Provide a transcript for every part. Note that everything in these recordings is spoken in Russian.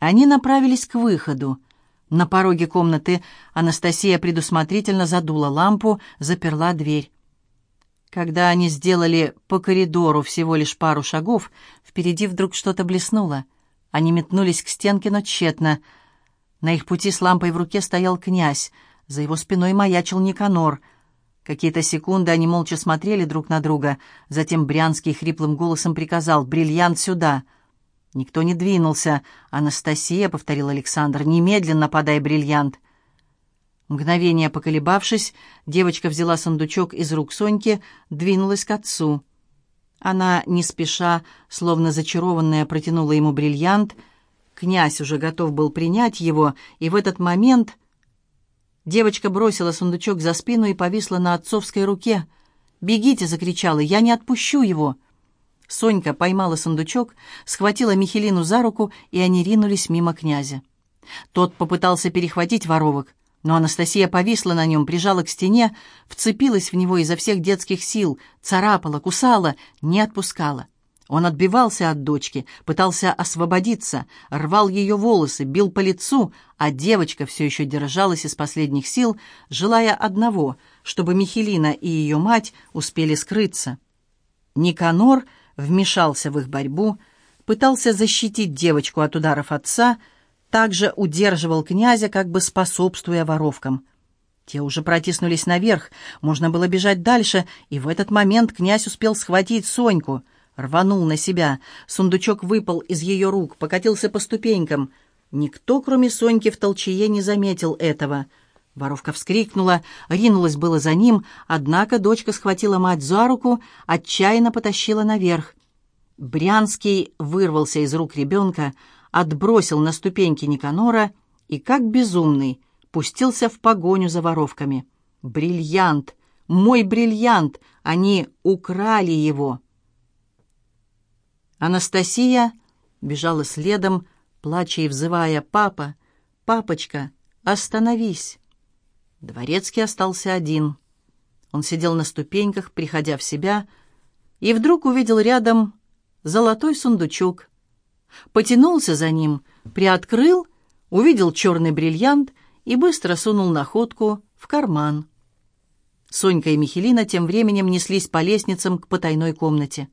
Они направились к выходу. На пороге комнаты Анастасия предусмотрительно задула лампу, заперла дверь. Когда они сделали по коридору всего лишь пару шагов, впереди вдруг что-то блеснуло. Они метнулись к стенке, но тщетно. На их пути с лампой в руке стоял князь. За его спиной маячил Никанор. Какие-то секунды они молча смотрели друг на друга. Затем Брянский хриплым голосом приказал «Бриллиант сюда!» Никто не двинулся. «Анастасия», — повторил Александр, — «немедленно подай бриллиант». Мгновение поколебавшись, девочка взяла сундучок из рук Соньки, двинулась к отцу. Она, не спеша, словно зачарованная, протянула ему бриллиант. Князь уже готов был принять его, и в этот момент девочка бросила сундучок за спину и повисла на отцовской руке. «Бегите!» — закричала. «Я не отпущу его!» Сонька поймала сундучок, схватила Михелину за руку, и они ринулись мимо князя. Тот попытался перехватить воровок, но Анастасия повисла на нем, прижала к стене, вцепилась в него изо всех детских сил, царапала, кусала, не отпускала. Он отбивался от дочки, пытался освободиться, рвал ее волосы, бил по лицу, а девочка все еще держалась из последних сил, желая одного, чтобы Михелина и ее мать успели скрыться. Никанор вмешался в их борьбу, пытался защитить девочку от ударов отца, также удерживал князя, как бы способствуя воровкам. Те уже протиснулись наверх, можно было бежать дальше, и в этот момент князь успел схватить Соньку, рванул на себя, сундучок выпал из ее рук, покатился по ступенькам. Никто, кроме Соньки, в толчее не заметил этого. Воровка вскрикнула, ринулась было за ним, однако дочка схватила мать за руку, отчаянно потащила наверх. Брянский вырвался из рук ребенка, отбросил на ступеньки Никанора и, как безумный, пустился в погоню за воровками. «Бриллиант! Мой бриллиант! Они украли его!» Анастасия бежала следом, плача и взывая «Папа! Папочка! Остановись!» Дворецкий остался один. Он сидел на ступеньках, приходя в себя, и вдруг увидел рядом золотой сундучок потянулся за ним, приоткрыл, увидел черный бриллиант и быстро сунул находку в карман. Сонька и Михелина тем временем неслись по лестницам к потайной комнате.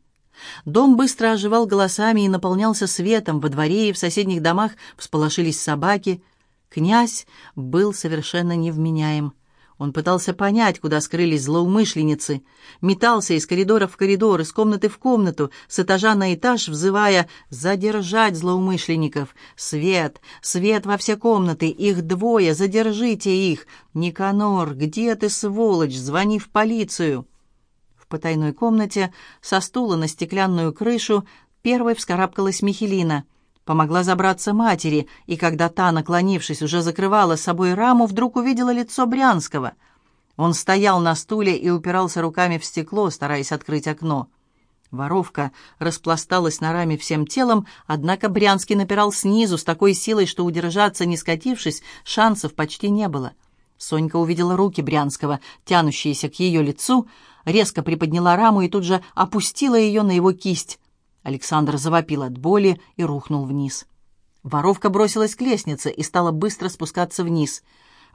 Дом быстро оживал голосами и наполнялся светом. Во дворе и в соседних домах всполошились собаки. Князь был совершенно невменяем. Он пытался понять, куда скрылись злоумышленницы, метался из коридора в коридор, из комнаты в комнату, с этажа на этаж, взывая «задержать злоумышленников! Свет! Свет во все комнаты! Их двое! Задержите их! Никанор, где ты, сволочь? Звони в полицию!» В потайной комнате со стула на стеклянную крышу первой вскарабкалась Михелина — Помогла забраться матери, и когда та, наклонившись, уже закрывала с собой раму, вдруг увидела лицо Брянского. Он стоял на стуле и упирался руками в стекло, стараясь открыть окно. Воровка распласталась на раме всем телом, однако Брянский напирал снизу с такой силой, что удержаться, не скатившись, шансов почти не было. Сонька увидела руки Брянского, тянущиеся к ее лицу, резко приподняла раму и тут же опустила ее на его кисть. Александр завопил от боли и рухнул вниз. Воровка бросилась к лестнице и стала быстро спускаться вниз.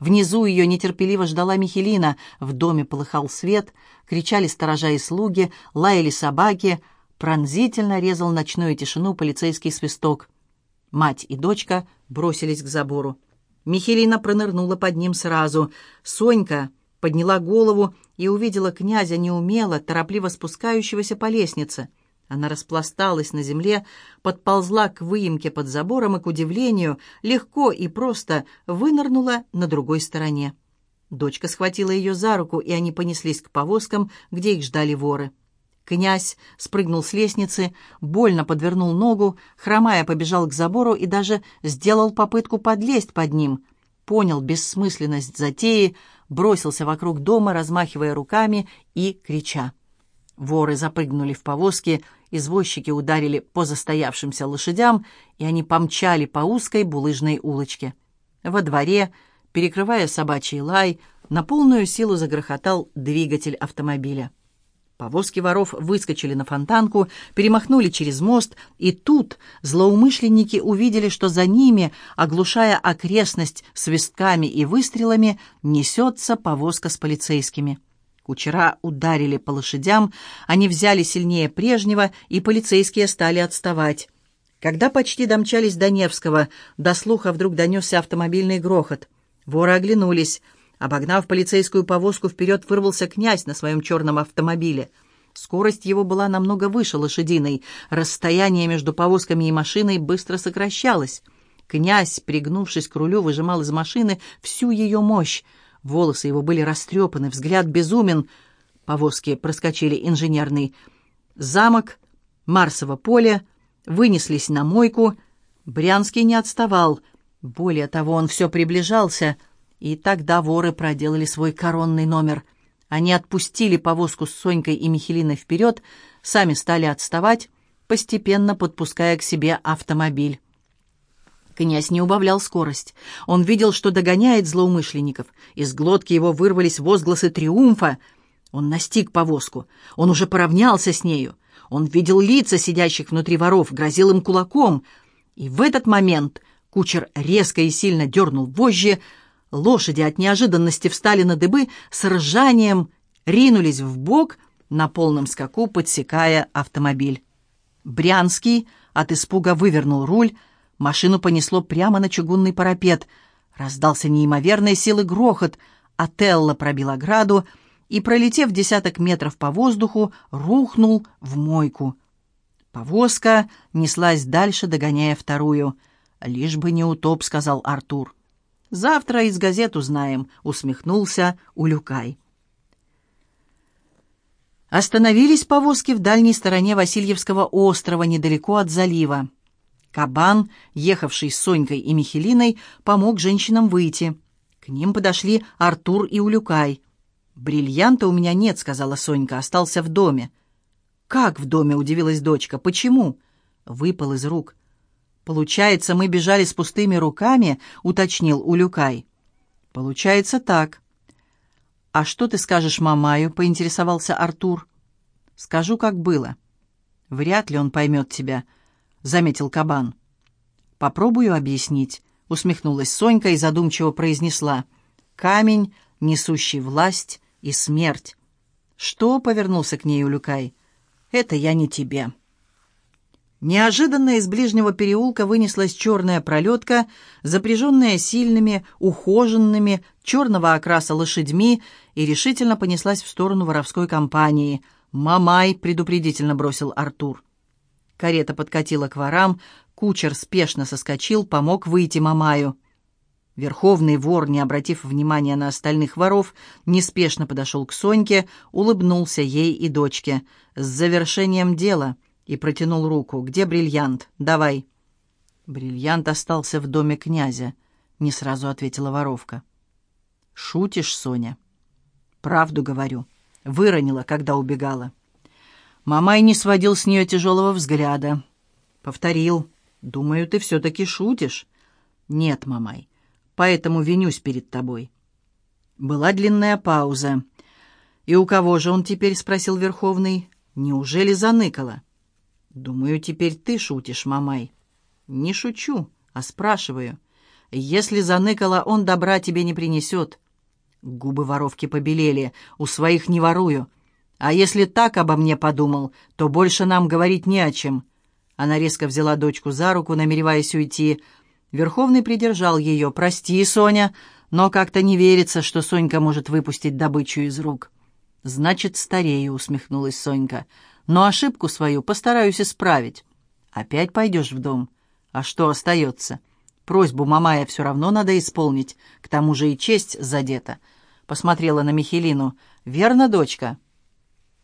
Внизу ее нетерпеливо ждала Михелина, в доме полыхал свет, кричали сторожа и слуги, лаяли собаки, пронзительно резал ночную тишину полицейский свисток. Мать и дочка бросились к забору. Михелина пронырнула под ним сразу. Сонька подняла голову и увидела князя неумело, торопливо спускающегося по лестнице — она распласталась на земле, подползла к выемке под забором и, к удивлению, легко и просто вынырнула на другой стороне. Дочка схватила ее за руку, и они понеслись к повозкам, где их ждали воры. Князь спрыгнул с лестницы, больно подвернул ногу, хромая побежал к забору и даже сделал попытку подлезть под ним. Понял бессмысленность затеи, бросился вокруг дома, размахивая руками и крича. Воры запрыгнули в повозки, извозчики ударили по застоявшимся лошадям, и они помчали по узкой булыжной улочке. Во дворе, перекрывая собачий лай, на полную силу загрохотал двигатель автомобиля. Повозки воров выскочили на фонтанку, перемахнули через мост, и тут злоумышленники увидели, что за ними, оглушая окрестность свистками и выстрелами, несется повозка с полицейскими. Кучера ударили по лошадям, они взяли сильнее прежнего, и полицейские стали отставать. Когда почти домчались до Невского, до слуха вдруг донесся автомобильный грохот. Воры оглянулись. Обогнав полицейскую повозку, вперед вырвался князь на своем черном автомобиле. Скорость его была намного выше лошадиной. Расстояние между повозками и машиной быстро сокращалось. Князь, пригнувшись к рулю, выжимал из машины всю ее мощь. Волосы его были растрепаны, взгляд безумен. Повозки проскочили инженерный замок, Марсово поле, вынеслись на мойку. Брянский не отставал. Более того, он все приближался, и тогда воры проделали свой коронный номер. Они отпустили повозку с Сонькой и Михелиной вперед, сами стали отставать, постепенно подпуская к себе автомобиль. Князь не убавлял скорость. Он видел, что догоняет злоумышленников. Из глотки его вырвались возгласы триумфа. Он настиг повозку. Он уже поравнялся с нею. Он видел лица сидящих внутри воров, грозил им кулаком. И в этот момент кучер резко и сильно дернул вожжи. Лошади от неожиданности встали на дыбы, с ржанием ринулись в бок на полном скаку, подсекая автомобиль. Брянский от испуга вывернул руль, Машину понесло прямо на чугунный парапет. Раздался неимоверной силы грохот, Телла пробил ограду и, пролетев десяток метров по воздуху, рухнул в мойку. Повозка неслась дальше, догоняя вторую. «Лишь бы не утоп», — сказал Артур. «Завтра из газет узнаем», — усмехнулся Улюкай. Остановились повозки в дальней стороне Васильевского острова, недалеко от залива. Кабан, ехавший с Сонькой и Михелиной, помог женщинам выйти. К ним подошли Артур и Улюкай. «Бриллианта у меня нет», — сказала Сонька, — «остался в доме». «Как в доме?» — удивилась дочка. «Почему?» Выпал из рук. «Получается, мы бежали с пустыми руками?» — уточнил Улюкай. «Получается так». «А что ты скажешь Мамаю?» — поинтересовался Артур. «Скажу, как было». «Вряд ли он поймет тебя», —— заметил кабан. «Попробую объяснить», — усмехнулась Сонька и задумчиво произнесла. «Камень, несущий власть и смерть». «Что?» — повернулся к ней Улюкай. «Это я не тебе». Неожиданно из ближнего переулка вынеслась черная пролетка, запряженная сильными, ухоженными, черного окраса лошадьми, и решительно понеслась в сторону воровской компании. «Мамай!» — предупредительно бросил Артур. Карета подкатила к ворам, кучер спешно соскочил, помог выйти Мамаю. Верховный вор, не обратив внимания на остальных воров, неспешно подошел к Соньке, улыбнулся ей и дочке. «С завершением дела!» и протянул руку. «Где бриллиант? Давай!» «Бриллиант остался в доме князя», — не сразу ответила воровка. «Шутишь, Соня?» «Правду говорю. Выронила, когда убегала». Мамай не сводил с нее тяжелого взгляда. Повторил. «Думаю, ты все-таки шутишь». «Нет, Мамай, поэтому винюсь перед тобой». Была длинная пауза. «И у кого же он теперь?» — спросил Верховный. «Неужели заныкало?» «Думаю, теперь ты шутишь, Мамай». «Не шучу, а спрашиваю. Если заныкало, он добра тебе не принесет». Губы воровки побелели. «У своих не ворую». А если так обо мне подумал, то больше нам говорить не о чем». Она резко взяла дочку за руку, намереваясь уйти. Верховный придержал ее. «Прости, Соня, но как-то не верится, что Сонька может выпустить добычу из рук». «Значит, старею», — усмехнулась Сонька. «Но ошибку свою постараюсь исправить». «Опять пойдешь в дом? А что остается?» «Просьбу Мамая все равно надо исполнить, к тому же и честь задета». Посмотрела на Михелину. «Верно, дочка?»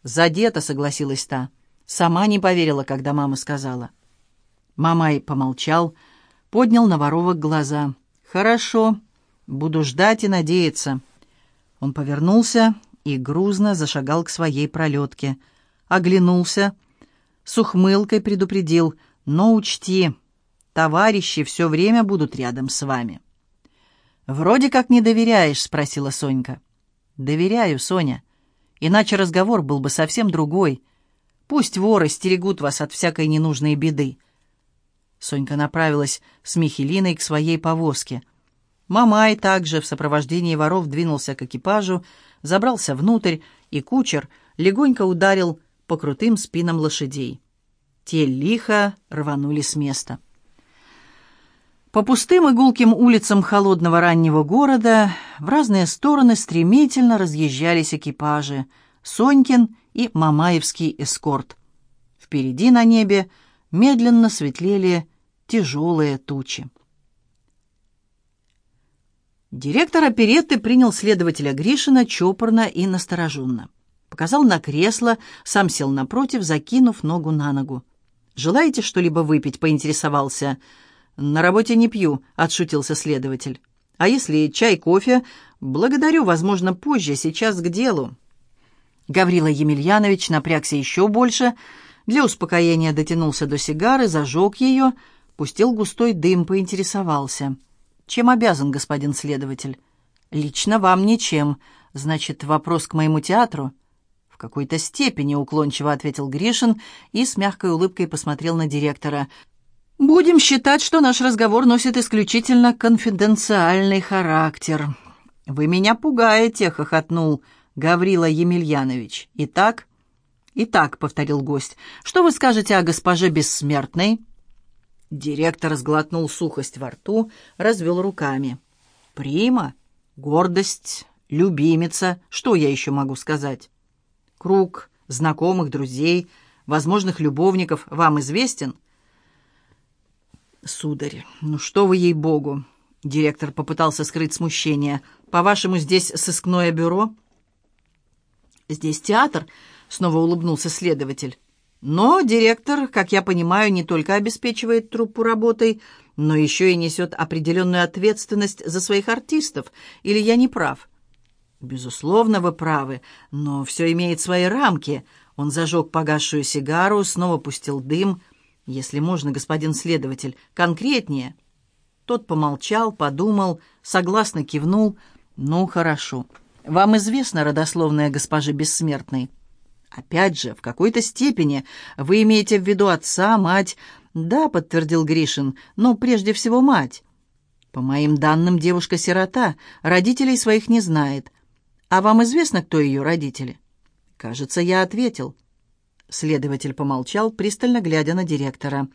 «Задета», — согласилась та. Сама не поверила, когда мама сказала. Мамай помолчал, поднял на воровок глаза. «Хорошо, буду ждать и надеяться». Он повернулся и грузно зашагал к своей пролетке. Оглянулся, с ухмылкой предупредил, «Но учти, товарищи все время будут рядом с вами». «Вроде как не доверяешь», — спросила Сонька. «Доверяю, Соня. Иначе разговор был бы совсем другой. Пусть воры стерегут вас от всякой ненужной беды. Сонька направилась с Михелиной к своей повозке. Мамай также в сопровождении воров двинулся к экипажу, забрался внутрь, и кучер легонько ударил по крутым спинам лошадей. Те лихо рванули с места. По пустым и гулким улицам холодного раннего города в разные стороны стремительно разъезжались экипажи Сонькин и Мамаевский эскорт. Впереди на небе медленно светлели тяжелые тучи. Директор оперетты принял следователя Гришина чопорно и настороженно. Показал на кресло, сам сел напротив, закинув ногу на ногу. «Желаете что-либо выпить?» — поинтересовался. «На работе не пью», — отшутился следователь. «А если чай, кофе?» «Благодарю, возможно, позже, сейчас к делу». Гаврила Емельянович напрягся еще больше, для успокоения дотянулся до сигары, зажег ее, пустил густой дым, поинтересовался — «Чем обязан, господин следователь?» «Лично вам ничем. Значит, вопрос к моему театру?» «В какой-то степени», — уклончиво ответил Гришин и с мягкой улыбкой посмотрел на директора. «Будем считать, что наш разговор носит исключительно конфиденциальный характер». «Вы меня пугаете», — хохотнул Гаврила Емельянович. «Итак?» «Итак», — повторил гость, — «что вы скажете о госпоже Бессмертной?» Директор сглотнул сухость во рту, развел руками. «Прима, гордость, любимица, что я еще могу сказать? Круг знакомых, друзей, возможных любовников вам известен?» «Сударь, ну что вы ей-богу!» Директор попытался скрыть смущение. «По-вашему, здесь сыскное бюро?» «Здесь театр», — снова улыбнулся следователь. Но директор, как я понимаю, не только обеспечивает труппу работой, но еще и несет определенную ответственность за своих артистов. Или я не прав? Безусловно, вы правы, но все имеет свои рамки. Он зажег погасшую сигару, снова пустил дым. Если можно, господин следователь, конкретнее. Тот помолчал, подумал, согласно кивнул. Ну, хорошо. Вам известно родословная госпожи Бессмертной? Опять же, в какой-то степени вы имеете в виду отца, мать? Да, подтвердил Гришин, но прежде всего мать. По моим данным, девушка-сирота, родителей своих не знает. А вам известно, кто ее родители? Кажется, я ответил. Следователь помолчал, пристально глядя на директора.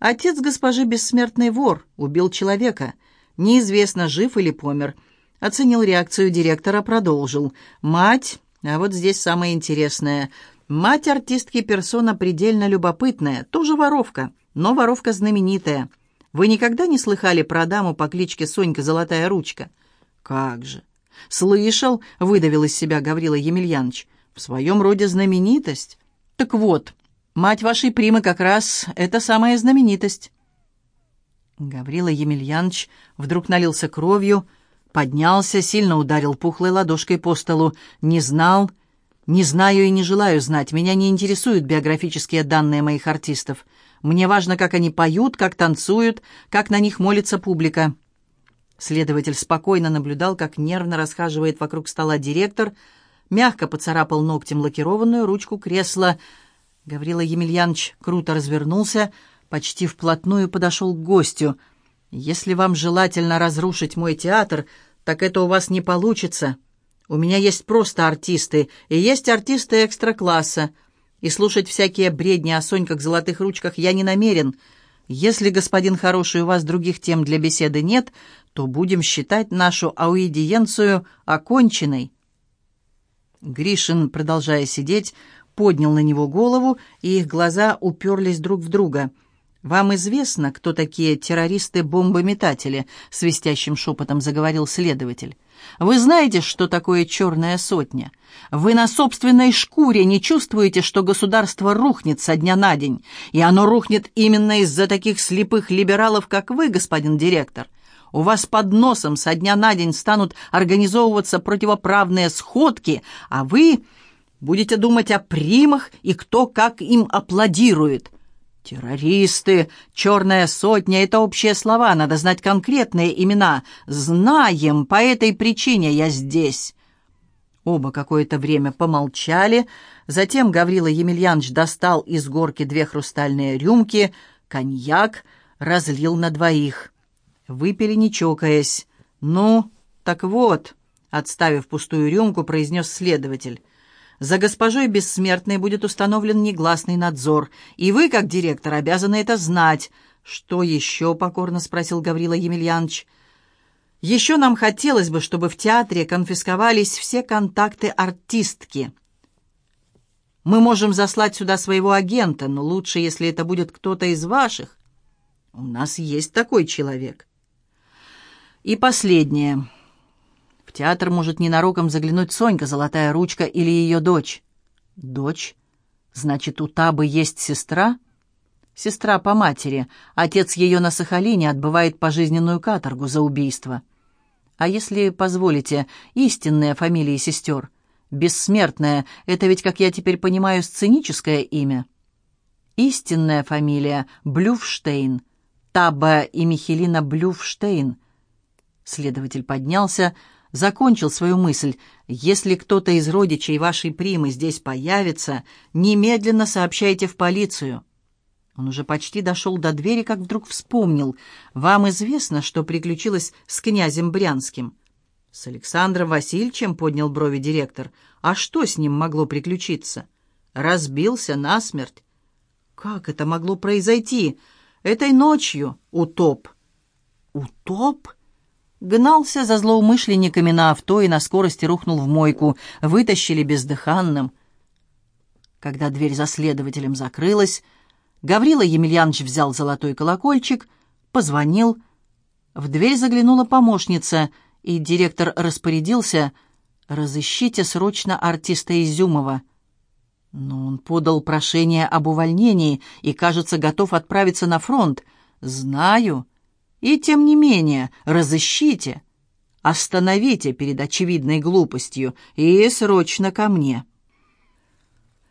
Отец госпожи Бессмертный вор, убил человека. Неизвестно, жив или помер. Оценил реакцию директора, продолжил. Мать а вот здесь самое интересное. Мать артистки персона предельно любопытная, тоже воровка, но воровка знаменитая. Вы никогда не слыхали про даму по кличке Сонька Золотая Ручка? Как же! Слышал, выдавил из себя Гаврила Емельянович. В своем роде знаменитость. Так вот, мать вашей примы как раз это самая знаменитость. Гаврила Емельянович вдруг налился кровью, Поднялся, сильно ударил пухлой ладошкой по столу. «Не знал, не знаю и не желаю знать. Меня не интересуют биографические данные моих артистов. Мне важно, как они поют, как танцуют, как на них молится публика». Следователь спокойно наблюдал, как нервно расхаживает вокруг стола директор, мягко поцарапал ногтем лакированную ручку кресла. Гаврила Емельянович круто развернулся, почти вплотную подошел к гостю — если вам желательно разрушить мой театр, так это у вас не получится. У меня есть просто артисты, и есть артисты экстра-класса. И слушать всякие бредни о Соньках золотых ручках я не намерен. Если, господин хороший, у вас других тем для беседы нет, то будем считать нашу аудиенцию оконченной». Гришин, продолжая сидеть, поднял на него голову, и их глаза уперлись друг в друга – «Вам известно, кто такие террористы-бомбометатели?» — свистящим шепотом заговорил следователь. «Вы знаете, что такое черная сотня? Вы на собственной шкуре не чувствуете, что государство рухнет со дня на день, и оно рухнет именно из-за таких слепых либералов, как вы, господин директор. У вас под носом со дня на день станут организовываться противоправные сходки, а вы будете думать о примах и кто как им аплодирует». «Террористы, черная сотня — это общие слова, надо знать конкретные имена. Знаем, по этой причине я здесь». Оба какое-то время помолчали. Затем Гаврила Емельянович достал из горки две хрустальные рюмки, коньяк, разлил на двоих. Выпили, не чокаясь. «Ну, так вот», — отставив пустую рюмку, произнес следователь. «За госпожой Бессмертной будет установлен негласный надзор, и вы, как директор, обязаны это знать». «Что еще?» — покорно спросил Гаврила Емельянович. Еще нам хотелось бы, чтобы в театре конфисковались все контакты артистки. Мы можем заслать сюда своего агента, но лучше, если это будет кто-то из ваших. У нас есть такой человек. И последнее. В театр может ненароком заглянуть Сонька, золотая ручка, или ее дочь. Дочь? Значит, у Табы есть сестра? Сестра по матери. Отец ее на Сахалине отбывает пожизненную каторгу за убийство. А если позволите, истинные фамилии сестер? Бессмертная — это ведь, как я теперь понимаю, сценическое имя. Истинная фамилия — Блюфштейн. Таба и Михелина Блюфштейн. Следователь поднялся, закончил свою мысль. «Если кто-то из родичей вашей примы здесь появится, немедленно сообщайте в полицию». Он уже почти дошел до двери, как вдруг вспомнил. «Вам известно, что приключилось с князем Брянским?» «С Александром Васильевичем?» — поднял брови директор. «А что с ним могло приключиться?» «Разбился насмерть». «Как это могло произойти?» «Этой ночью. Утоп». «Утоп?» Гнался за злоумышленниками на авто и на скорости рухнул в мойку. Вытащили бездыханным. Когда дверь за следователем закрылась, Гаврила Емельянович взял золотой колокольчик, позвонил. В дверь заглянула помощница, и директор распорядился «Разыщите срочно артиста Изюмова». Но он подал прошение об увольнении и, кажется, готов отправиться на фронт. «Знаю. И тем не менее, разыщите. Остановите перед очевидной глупостью и срочно ко мне».